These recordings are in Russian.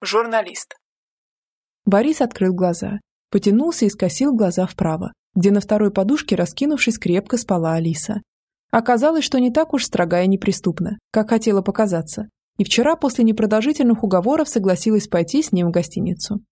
Журналист. Борис открыл глаза, потянулся и скосил глаза вправо, где на второй подушке, раскинувшись, крепко спала Алиса. Оказалось, что не так уж строга и неприступна, как хотела показаться, и вчера после непродолжительных уговоров согласилась пойти с ним в гостиницу.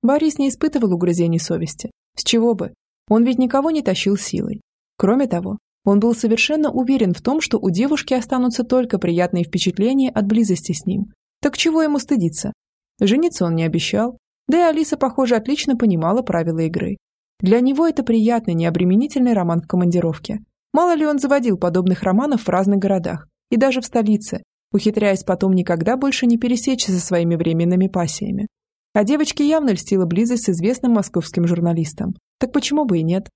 Борис не испытывал угрызений совести. С чего бы? Он ведь никого не тащил силой. Кроме того, он был совершенно уверен в том, что у девушки останутся только приятные впечатления от близости с ним. Так чего ему стыдиться? Жениться он не обещал, да и Алиса, похоже, отлично понимала правила игры. Для него это приятный, необременительный роман в командировке. Мало ли он заводил подобных романов в разных городах, и даже в столице, ухитряясь потом никогда больше не пересечься со своими временными пассиями. А девочке явно льстила близость с известным московским журналистом. Так почему бы и нет?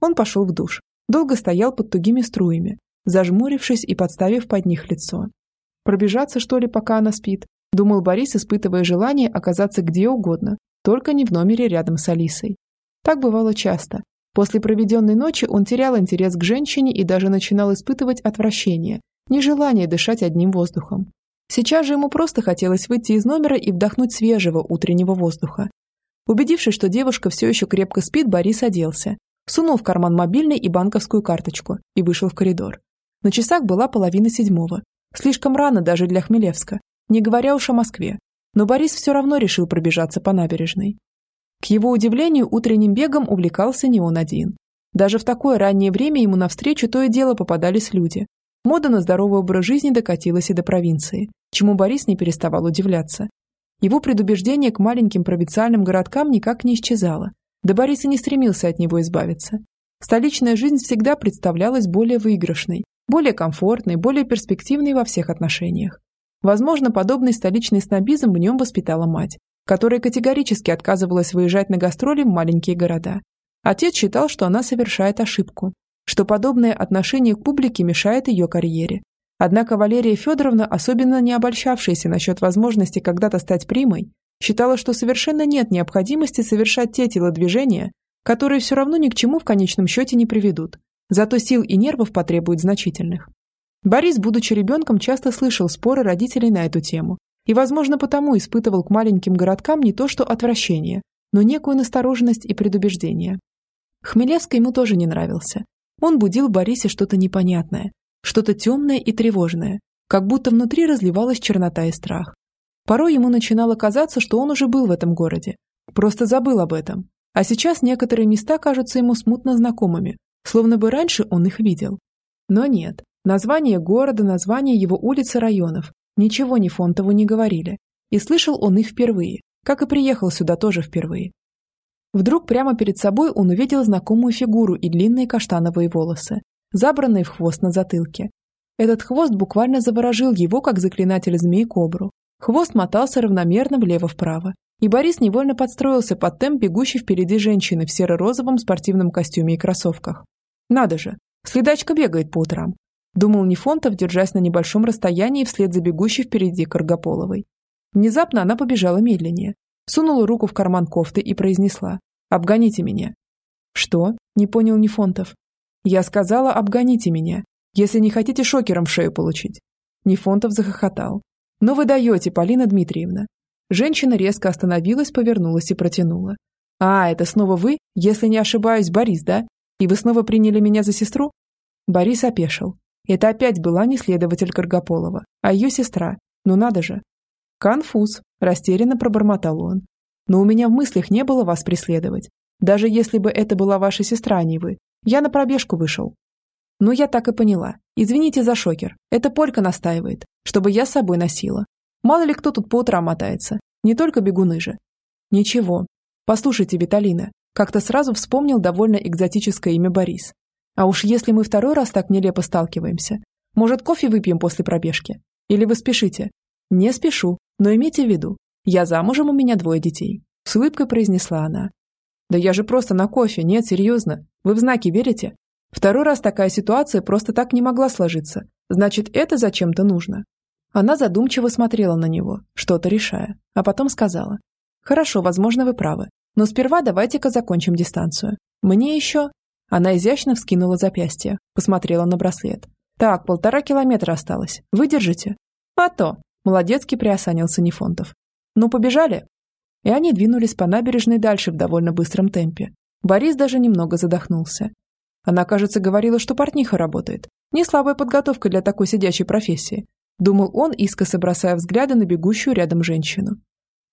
Он пошел в душ. Долго стоял под тугими струями, зажмурившись и подставив под них лицо. Пробежаться, что ли, пока она спит? Думал Борис, испытывая желание оказаться где угодно, только не в номере рядом с Алисой. Так бывало часто. После проведенной ночи он терял интерес к женщине и даже начинал испытывать отвращение, нежелание дышать одним воздухом. Сейчас же ему просто хотелось выйти из номера и вдохнуть свежего утреннего воздуха. Убедившись, что девушка все еще крепко спит, Борис оделся, сунул в карман мобильный и банковскую карточку и вышел в коридор. На часах была половина седьмого. Слишком рано даже для Хмелевска, не говоря уж о Москве. Но Борис все равно решил пробежаться по набережной. К его удивлению, утренним бегом увлекался не он один. Даже в такое раннее время ему навстречу то и дело попадались люди. Мода на здоровый образ жизни докатилась и до провинции, чему Борис не переставал удивляться. Его предубеждение к маленьким провинциальным городкам никак не исчезало, да Борис и не стремился от него избавиться. Столичная жизнь всегда представлялась более выигрышной, более комфортной, более перспективной во всех отношениях. Возможно, подобный столичный снобизм в нем воспитала мать, которая категорически отказывалась выезжать на гастроли в маленькие города. Отец считал, что она совершает ошибку, что подобное отношение к публике мешает ее карьере. Однако Валерия Федоровна, особенно не обольщавшаяся насчет возможности когда-то стать примой, считала, что совершенно нет необходимости совершать те телодвижения, которые все равно ни к чему в конечном счете не приведут, зато сил и нервов потребуют значительных. Борис, будучи ребенком, часто слышал споры родителей на эту тему и, возможно, потому испытывал к маленьким городкам не то что отвращение, но некую настороженность и предубеждение. Хмелевский ему тоже не нравился. Он будил в Борисе что-то непонятное, что-то темное и тревожное, как будто внутри разливалась чернота и страх. Порой ему начинало казаться, что он уже был в этом городе, просто забыл об этом, а сейчас некоторые места кажутся ему смутно знакомыми, словно бы раньше он их видел. Но нет, Название города, название его улиц и районов. Ничего ни Фонтову не говорили. И слышал он их впервые, как и приехал сюда тоже впервые. Вдруг прямо перед собой он увидел знакомую фигуру и длинные каштановые волосы, забранные в хвост на затылке. Этот хвост буквально заворожил его, как заклинатель змеи-кобру. Хвост мотался равномерно влево-вправо, и Борис невольно подстроился под темп бегущей впереди женщины в серо-розовом спортивном костюме и кроссовках. Надо же, следачка бегает по утрам. Думал Нефонтов, держась на небольшом расстоянии вслед за бегущей впереди Каргополовой. Внезапно она побежала медленнее, сунула руку в карман кофты и произнесла «Обгоните меня». «Что?» – не понял Нефонтов. «Я сказала, обгоните меня, если не хотите шокером в шею получить». Нефонтов захохотал. «Ну вы даете, Полина Дмитриевна». Женщина резко остановилась, повернулась и протянула. «А, это снова вы, если не ошибаюсь, Борис, да? И вы снова приняли меня за сестру?» Борис опешил. Это опять была не следователь Каргополова, а ее сестра. Ну надо же. Конфуз, растерянно пробормотал он. Но у меня в мыслях не было вас преследовать. Даже если бы это была ваша сестра, а не вы. Я на пробежку вышел. Ну, я так и поняла. Извините за шокер. Это Полька настаивает, чтобы я с собой носила. Мало ли кто тут по утрам мотается. Не только бегуны же. Ничего. Послушайте, Виталина. Как-то сразу вспомнил довольно экзотическое имя Борис. А уж если мы второй раз так нелепо сталкиваемся, может, кофе выпьем после пробежки? Или вы спешите? Не спешу, но имейте в виду, я замужем, у меня двое детей. С улыбкой произнесла она. Да я же просто на кофе, нет, серьезно. Вы в знаки верите? Второй раз такая ситуация просто так не могла сложиться. Значит, это зачем-то нужно. Она задумчиво смотрела на него, что-то решая, а потом сказала. Хорошо, возможно, вы правы. Но сперва давайте-ка закончим дистанцию. Мне еще... Она изящно вскинула запястье, посмотрела на браслет. «Так, полтора километра осталось. Выдержите?» «А то!» – молодецкий приосанился Нефонтов. Ну, побежали?» И они двинулись по набережной дальше в довольно быстром темпе. Борис даже немного задохнулся. Она, кажется, говорила, что портниха работает. Не слабая подготовка для такой сидячей профессии. Думал он, искоса бросая взгляды на бегущую рядом женщину.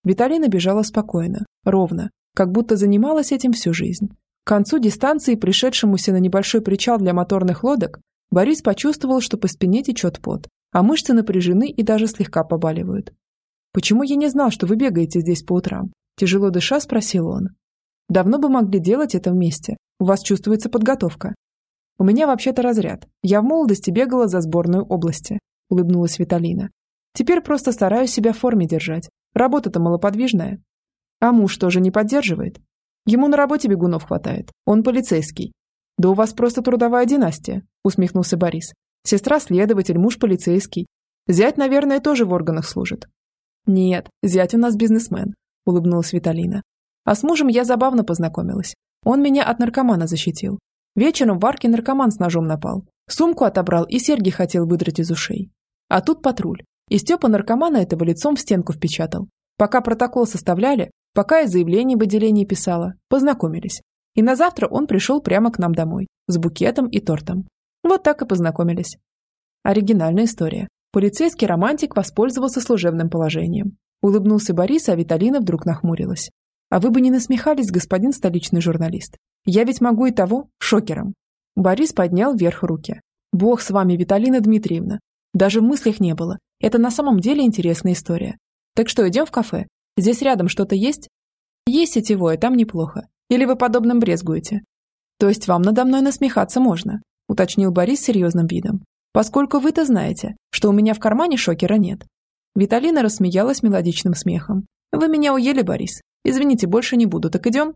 Виталина бежала спокойно, ровно, как будто занималась этим всю жизнь. К концу дистанции, пришедшемуся на небольшой причал для моторных лодок, Борис почувствовал, что по спине течет пот, а мышцы напряжены и даже слегка побаливают. «Почему я не знал, что вы бегаете здесь по утрам?» Тяжело дыша, спросил он. «Давно бы могли делать это вместе. У вас чувствуется подготовка». «У меня вообще-то разряд. Я в молодости бегала за сборную области», улыбнулась Виталина. «Теперь просто стараюсь себя в форме держать. Работа-то малоподвижная». «А муж тоже не поддерживает?» «Ему на работе бегунов хватает. Он полицейский». «Да у вас просто трудовая династия», усмехнулся Борис. «Сестра следователь, муж полицейский. Зять, наверное, тоже в органах служит. «Нет, зять у нас бизнесмен», – улыбнулась Виталина. «А с мужем я забавно познакомилась. Он меня от наркомана защитил. Вечером в арке наркоман с ножом напал. Сумку отобрал и серьги хотел выдрать из ушей. А тут патруль. И Степа наркомана этого лицом в стенку впечатал. Пока протокол составляли, пока я заявление в отделении писала, познакомились. И на завтра он пришел прямо к нам домой, с букетом и тортом. Вот так и познакомились. Оригинальная история. Полицейский романтик воспользовался служебным положением. Улыбнулся Борис, а Виталина вдруг нахмурилась. «А вы бы не насмехались, господин столичный журналист. Я ведь могу и того, шокером». Борис поднял вверх руки. «Бог с вами, Виталина Дмитриевна. Даже в мыслях не было. Это на самом деле интересная история. Так что, идем в кафе? Здесь рядом что-то есть?» «Есть сетевое, там неплохо. Или вы подобным брезгуете?» «То есть вам надо мной насмехаться можно?» уточнил Борис серьезным видом поскольку вы-то знаете, что у меня в кармане шокера нет». Виталина рассмеялась мелодичным смехом. «Вы меня уели, Борис. Извините, больше не буду, так идем?»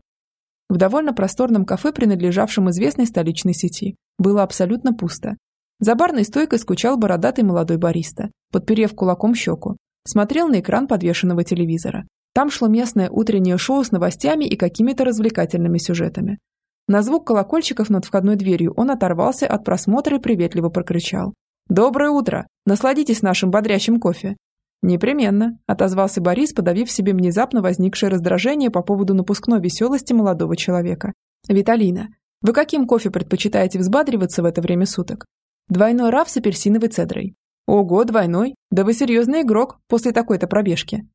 В довольно просторном кафе, принадлежавшем известной столичной сети, было абсолютно пусто. За барной стойкой скучал бородатый молодой бариста, подперев кулаком щеку. Смотрел на экран подвешенного телевизора. Там шло местное утреннее шоу с новостями и какими-то развлекательными сюжетами. На звук колокольчиков над входной дверью он оторвался от просмотра и приветливо прокричал. «Доброе утро! Насладитесь нашим бодрящим кофе!» «Непременно», – отозвался Борис, подавив себе внезапно возникшее раздражение по поводу напускной веселости молодого человека. «Виталина, вы каким кофе предпочитаете взбадриваться в это время суток?» «Двойной раф с апельсиновой цедрой». «Ого, двойной? Да вы серьезный игрок после такой-то пробежки».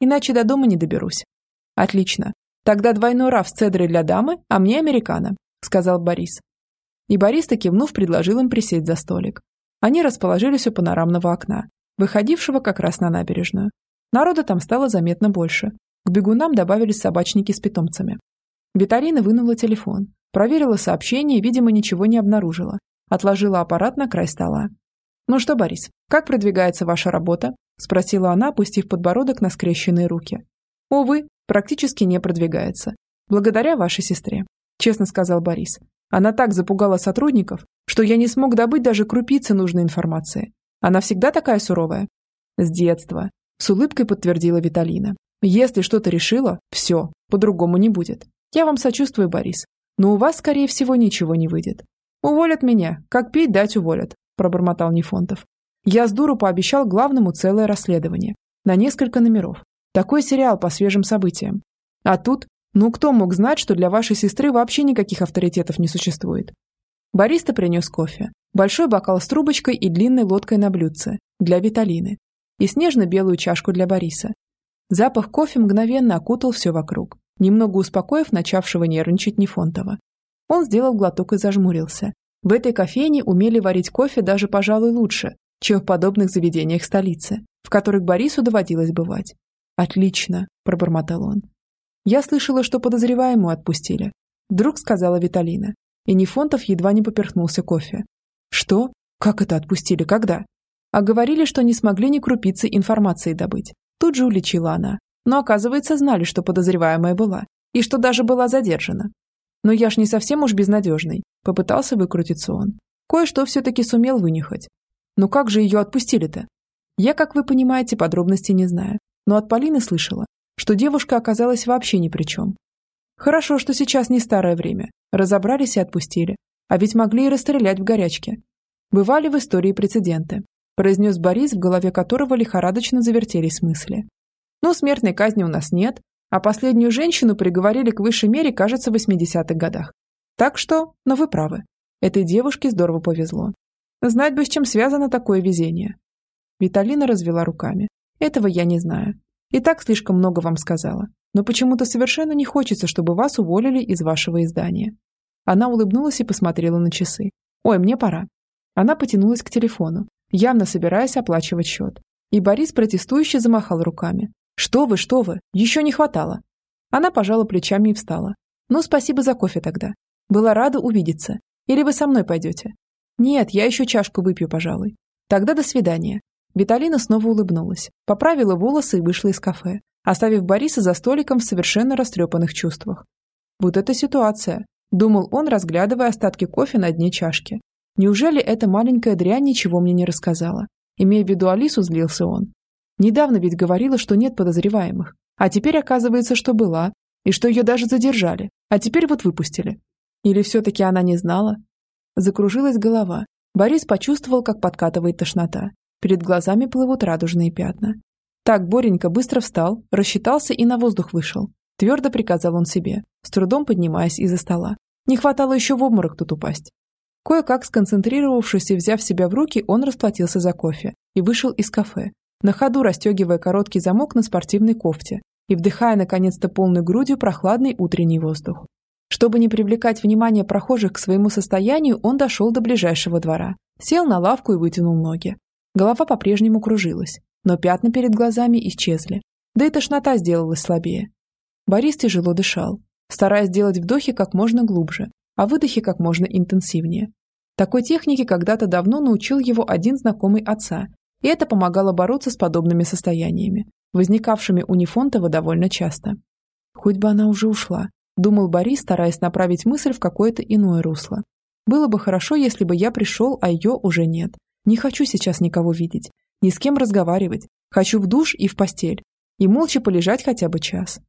«Иначе до дома не доберусь». «Отлично. «Тогда двойной раф с цедрой для дамы, а мне американо», – сказал Борис. И Борис, кивнув, предложил им присесть за столик. Они расположились у панорамного окна, выходившего как раз на набережную. Народа там стало заметно больше. К бегунам добавились собачники с питомцами. Виталина вынула телефон, проверила сообщение и, видимо, ничего не обнаружила. Отложила аппарат на край стола. «Ну что, Борис, как продвигается ваша работа?» – спросила она, опустив подбородок на скрещенные руки. «Увы, практически не продвигается. Благодаря вашей сестре», – честно сказал Борис. «Она так запугала сотрудников, что я не смог добыть даже крупицы нужной информации. Она всегда такая суровая?» «С детства», – с улыбкой подтвердила Виталина. «Если что-то решила, все, по-другому не будет. Я вам сочувствую, Борис, но у вас, скорее всего, ничего не выйдет. Уволят меня, как пить дать уволят», – пробормотал Нефонтов. Я с дуру пообещал главному целое расследование на несколько номеров. Такой сериал по свежим событиям. А тут, ну кто мог знать, что для вашей сестры вообще никаких авторитетов не существует? Бариста принес кофе, большой бокал с трубочкой и длинной лодкой на блюдце для Виталины и снежно-белую чашку для Бориса. Запах кофе мгновенно окутал все вокруг, немного успокоив начавшего нервничать Нефонтова. Он сделал глоток и зажмурился. В этой кофейне умели варить кофе даже, пожалуй, лучше, чем в подобных заведениях столицы, в которых Борису доводилось бывать. «Отлично», – пробормотал он. «Я слышала, что подозреваемую отпустили», – вдруг сказала Виталина. И Нефонтов едва не поперхнулся кофе. «Что? Как это отпустили? Когда?» А говорили, что не смогли ни крупицы информации добыть. Тут же уличила она. Но, оказывается, знали, что подозреваемая была. И что даже была задержана. Но я ж не совсем уж безнадежный. Попытался выкрутиться он. Кое-что все-таки сумел вынюхать. Но как же ее отпустили-то? Я, как вы понимаете, подробностей не знаю но от Полины слышала, что девушка оказалась вообще ни при чем. Хорошо, что сейчас не старое время. Разобрались и отпустили. А ведь могли и расстрелять в горячке. Бывали в истории прецеденты, произнес Борис, в голове которого лихорадочно завертелись мысли. Ну, смертной казни у нас нет, а последнюю женщину приговорили к высшей мере, кажется, в 80-х годах. Так что, но вы правы. Этой девушке здорово повезло. Знать бы, с чем связано такое везение. Виталина развела руками. Этого я не знаю. И так слишком много вам сказала. Но почему-то совершенно не хочется, чтобы вас уволили из вашего издания. Она улыбнулась и посмотрела на часы. Ой, мне пора. Она потянулась к телефону, явно собираясь оплачивать счет. И Борис протестующе замахал руками. «Что вы, что вы? Еще не хватало!» Она пожала плечами и встала. «Ну, спасибо за кофе тогда. Была рада увидеться. Или вы со мной пойдете?» «Нет, я еще чашку выпью, пожалуй. Тогда до свидания». Виталина снова улыбнулась, поправила волосы и вышла из кафе, оставив Бориса за столиком в совершенно растрепанных чувствах. «Вот эта ситуация», – думал он, разглядывая остатки кофе на дне чашки. «Неужели эта маленькая дрянь ничего мне не рассказала?» Имея в виду Алису, злился он. Недавно ведь говорила, что нет подозреваемых. А теперь оказывается, что была. И что ее даже задержали. А теперь вот выпустили. Или все-таки она не знала? Закружилась голова. Борис почувствовал, как подкатывает тошнота. Перед глазами плывут радужные пятна. Так Боренька быстро встал, рассчитался и на воздух вышел. Твердо приказал он себе, с трудом поднимаясь из-за стола. Не хватало еще в обморок тут упасть. Кое-как сконцентрировавшись и взяв себя в руки, он расплатился за кофе и вышел из кафе, на ходу расстегивая короткий замок на спортивной кофте и вдыхая наконец-то полной грудью прохладный утренний воздух. Чтобы не привлекать внимание прохожих к своему состоянию, он дошел до ближайшего двора, сел на лавку и вытянул ноги. Голова по-прежнему кружилась, но пятна перед глазами исчезли, да и тошнота сделалась слабее. Борис тяжело дышал, стараясь делать вдохи как можно глубже, а выдохи как можно интенсивнее. Такой технике когда-то давно научил его один знакомый отца, и это помогало бороться с подобными состояниями, возникавшими у Нефонтова довольно часто. Хоть бы она уже ушла, думал Борис, стараясь направить мысль в какое-то иное русло. Было бы хорошо, если бы я пришел, а ее уже нет. Не хочу сейчас никого видеть, ни с кем разговаривать. Хочу в душ и в постель. И молча полежать хотя бы час.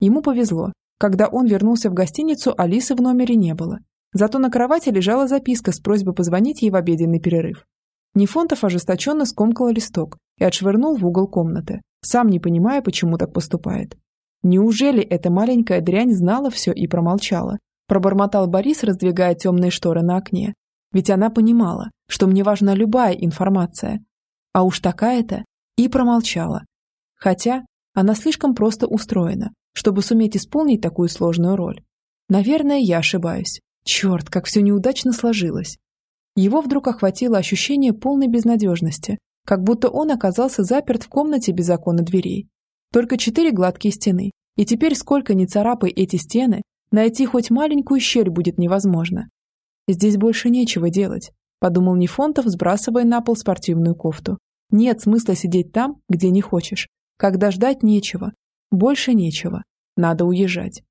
Ему повезло. Когда он вернулся в гостиницу, Алисы в номере не было. Зато на кровати лежала записка с просьбой позвонить ей в обеденный перерыв. Нефонтов ожесточенно скомкал листок и отшвырнул в угол комнаты, сам не понимая, почему так поступает. Неужели эта маленькая дрянь знала все и промолчала? Пробормотал Борис, раздвигая темные шторы на окне. Ведь она понимала, что мне важна любая информация. А уж такая-то и промолчала. Хотя она слишком просто устроена, чтобы суметь исполнить такую сложную роль. Наверное, я ошибаюсь. Черт, как все неудачно сложилось. Его вдруг охватило ощущение полной безнадежности, как будто он оказался заперт в комнате без окон и дверей. Только четыре гладкие стены, и теперь сколько ни царапай эти стены, найти хоть маленькую щель будет невозможно. Здесь больше нечего делать, подумал Нефонтов, сбрасывая на пол спортивную кофту. Нет смысла сидеть там, где не хочешь, когда ждать нечего, больше нечего. Надо уезжать.